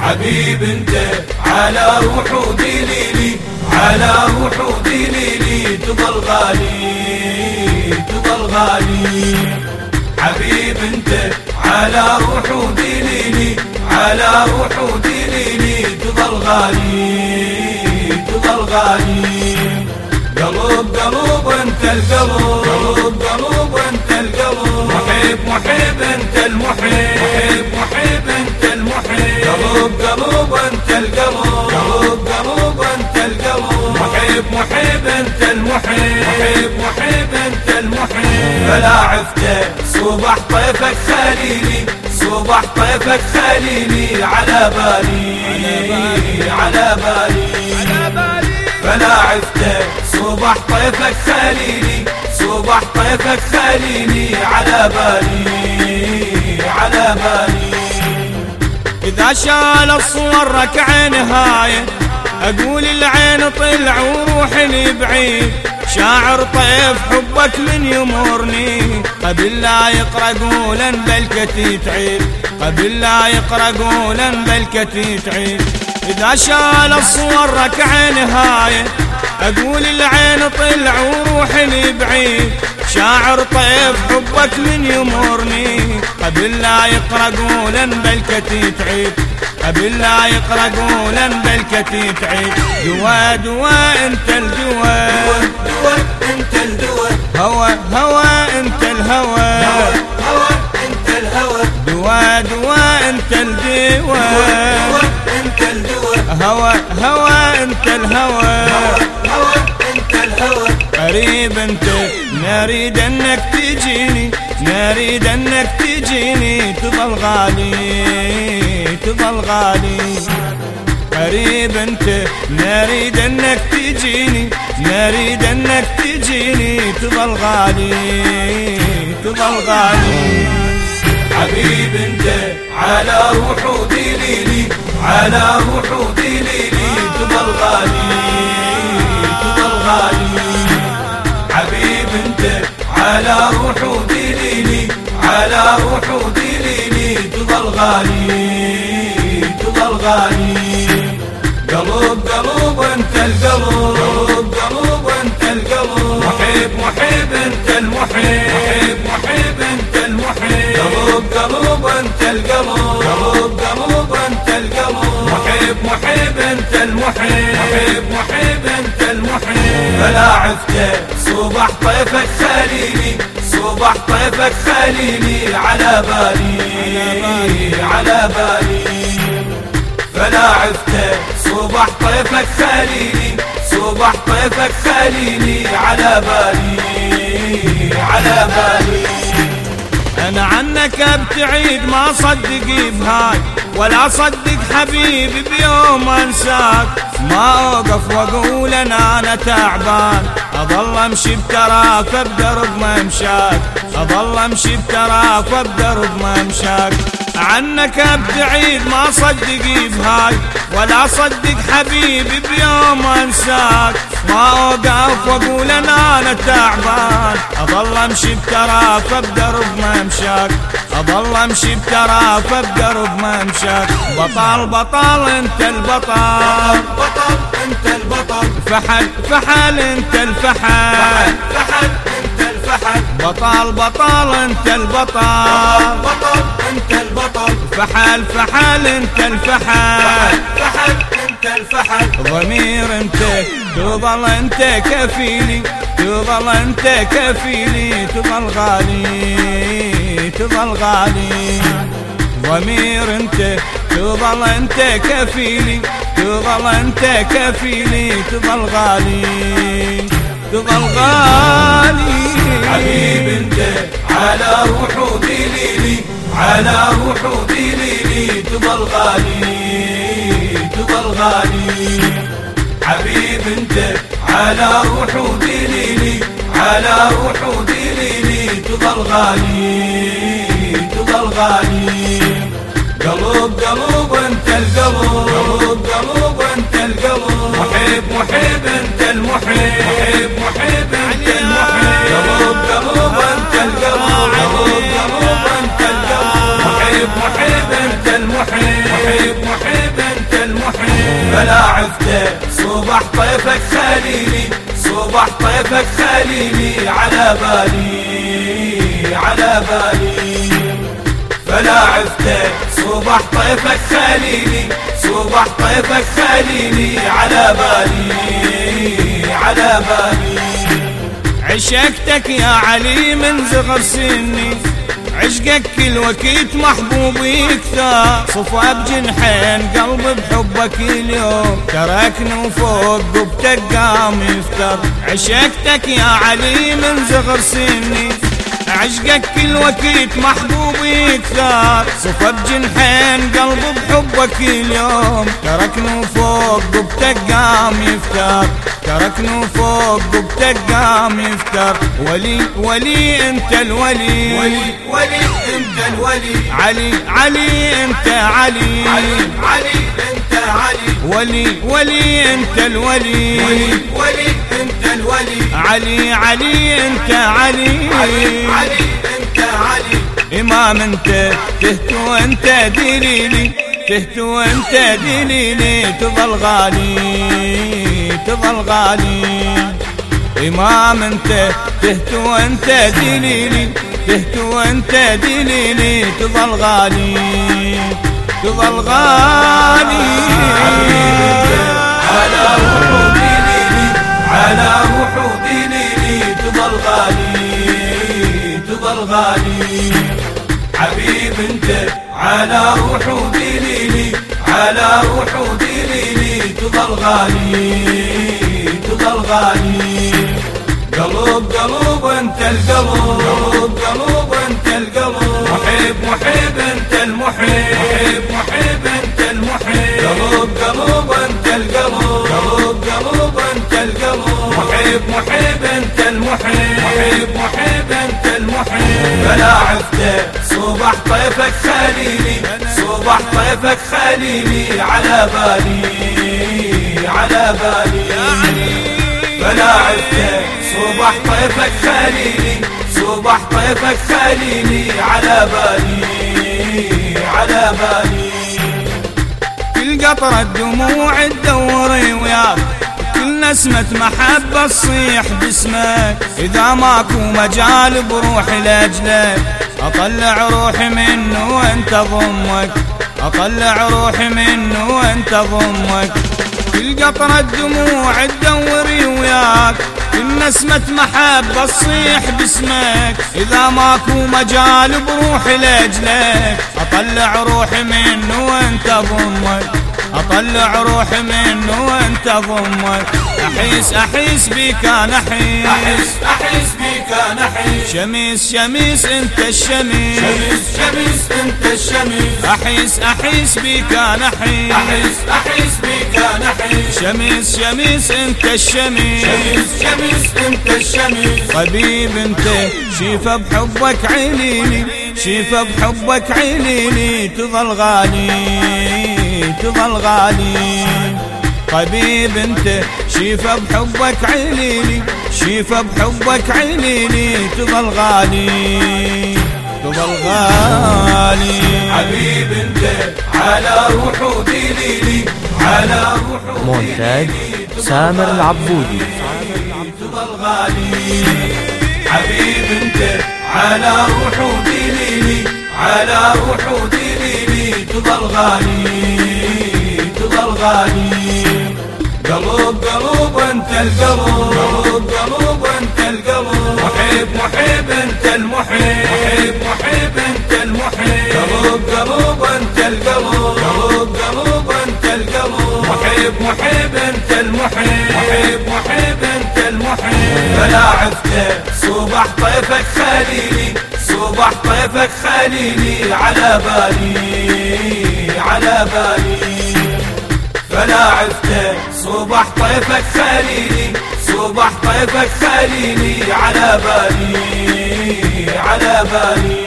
حبيب انت على وحودي ليلي على وحودي ليلي تظل غالي تظل غالي. حبيب انت على وحودي ليلي على وحودي ليلي تظل غالي تظل غالي. قلب قلب انت القلب قلب قلب انت القلب. محب محب انت المحب محب انت قلب قلب أنت القلب قلب قلب أنت القلب محب محب أنت المحب محب محب أنت المحب فلا عفته صبح طيفك خليلي. صبح طيفك خليلي. على بالي على بالي. فلا عفته صبح طيفك خليلي. صبح طيفك خليلي. على بالي. إذا شال الصور ركع نهاية أقول العين طلع وروح بعيد. شاعر طيف حبك من يمرني قبل لا يقرأ قولا بلكتي تعيد قبل لا يقرأ قولا بلكتي تعيد إذا شال الصور ركع نهاية أقول العين طلع وروح بعيد. شاعر طيف حبك من يمرني قبل لا يقرأ قولا بلكتي تعيد قبل لا يقرأ قولا بلكتي تعيد دوا دوا انت الدوا. دوا انت الدوا. هوى هوى انت الهوى هوى انت الهوى دوا دوا انت الدوا. انت هوى هوى انت الهوى هوى انت الهوى قريب انت نريد أنك تجيني نريد أنك تجيني تظل غالي تظل غالي. قريب أنت نريد أنك تجيني نريد أنك تجيني تظل غالي تظل غالي. حبيب أنت على وحودي ليلي على وحودي ليلي تظل غالي تظل غالي. على وحودي ليلي على وحودي ليلي تظل غالي تظل غالي قلب قلب انت القلب قلب انت القلب. محب محب انت المحب محب انت المحب. قلب قلب انت القلب قلب قلب انت القلب. محب محب انت المحب محب محب عفته صبح طيفك خليلي صبح طيفك خليلي على بالي على بالي. فلا عفته صبح طيفك خليلي صبح طيفك خليلي على بالي على بالي. أنا عنك ابتعيد ما صدق بهاي ولا صدق حبيبي بيوم أنساك. ما أوقف وأقول أنا أنا تعبان. أظل أمشي بتراك بدرب ممشاك أظل أمشي بتراك بدرب ممشاك عنك ابتعيد ما صدق بهاي ولا صدق حبيبي بيوم أنساك. ما أوقف وأقول أنا أنا تعبان. أظل أمشي بتراك بدرب ممشاك أظل أمشي بتراك بدرب ممشاك بطل بطل أنت البطل. بطل أنت البطل. فحل فحل أنت الفحل. فحل أنت الفحل. بطل بطل أنت البطل. فحل فحل انت الفحل. فحل انت الفحل ضمير انت تظل انت كفيلي تظل انت كفيلي تظل غالي تظل غالي. ضمير انت تظل انت كفيلي تظل انت كفيلي تظل غالي. تظل غالي. حبيب انت على وحودي ليلي على وحودي ليلي تظل غالي تظل غالي حبيب انت على وحودي ليلي على وحودي ليلي تظل غالي تظل غالي قلب قلب انت القلب قلب انت القلب محب محب انت المحب محب انت صبح طيفك خليلي صبح طيفك خليلي على بالي على بالي. فلا عفته صبح طيفك خليلي صبح طيفك خليلي على بالي على بالي. عشقتك يا علي من صغر سني. عشقك كل وقت محبوبي كثار صفى بجنحين قلبي بحبك اليوم. تركني وفوق قبتك قام يفتر عشقتك يا علي من صغر سني. عشقك كل وقت محبوبي كثار صفى بجنحين قلبي بحبك اليوم. تركني وفوق قبتك قام يفتر. تركني فوق قبتك قام يفتر. ولي ولي انت الولي. ولي ولي انت الولي. علي علي انت علي. علي علي انت علي. ولي ولي انت الولي. ولي ولي انت الولي. علي علي انت علي. علي علي انت علي. إمام انت تهت وانت دليلي. تهت وانت دليلي تظل غالي تظل غالي إمام أنت تهت وانت دليلي تهت وانت دليلي تظل غالي تظل غالي على وحودي ليلي على وحودي ليلي تظل غالي تظل غالي حبيب انت على وحودي ليلي على وحودي ليلي تظل غالي تظل غالي قلوب قلوب أنت القلوب قلوب أنت القلوب. محب محب أنت المحب محب انت طيفك خليلي صبح طيفك خليلي على بالي على بالي. فلا عفته صبح طيفك خليلي صبح طيفك خليلي على بالي على بالي. كل قطرة دموع تدوري وياك نسمة محبة تصيح باسمك. إذا ماكو مجال بروحي لأجلك. أطلع روحي منه وأنت ضمك. أطلع روحي منه وأنت ضمك. كل قطرة دموع تدوري وياك. كل نسمة محبة تصيح باسمك. إذا ماكو مجال بروحي لأجلك. أطلع روحي منه وأنت ضمك. أطلع روحي منه وانت ضمك أحيس أحيس بيك أنا أحيس أحس أحس بيك أنا أحس شميس شميس أنت الشميس. شمس شمس أنت الشمس أحيس أحيس بيك أنا أحيس أحس أحس بيك أنا أحس شميس شميس أنت الشميس. شمس شمس أنت الشمس طبيب أنت شيفة بحبك عينيني. شيفة بحبك عينيني تظل غالي تظل غالي طبيب أنت شيفة بحبك عينيني شيفة بحبك عينيني تظل غالي تظل غالي حبيب أنت على وحودي ليلي على وحودي مونتاج سامر العبودي. تظل غالي حبيب أنت على وحودي ليلي على وحودي ليلي تظل غالي تظل غالي قلوب قلوب انت القلوب. قلوب قلوب انت القلوب. محب محب انت المحب محب محب انت المحب قلوب قلوب انت القلوب. قلوب قلوب انت القلوب. محب محب انت المحب محب محب انت المحب فلا عفته صبح طيفك خليلي. صبح طيفك خليلي. على بالي على بالي. فلا عفته. صبح طيفك خليلي صبح طيفك خليلي على بالي على بالي.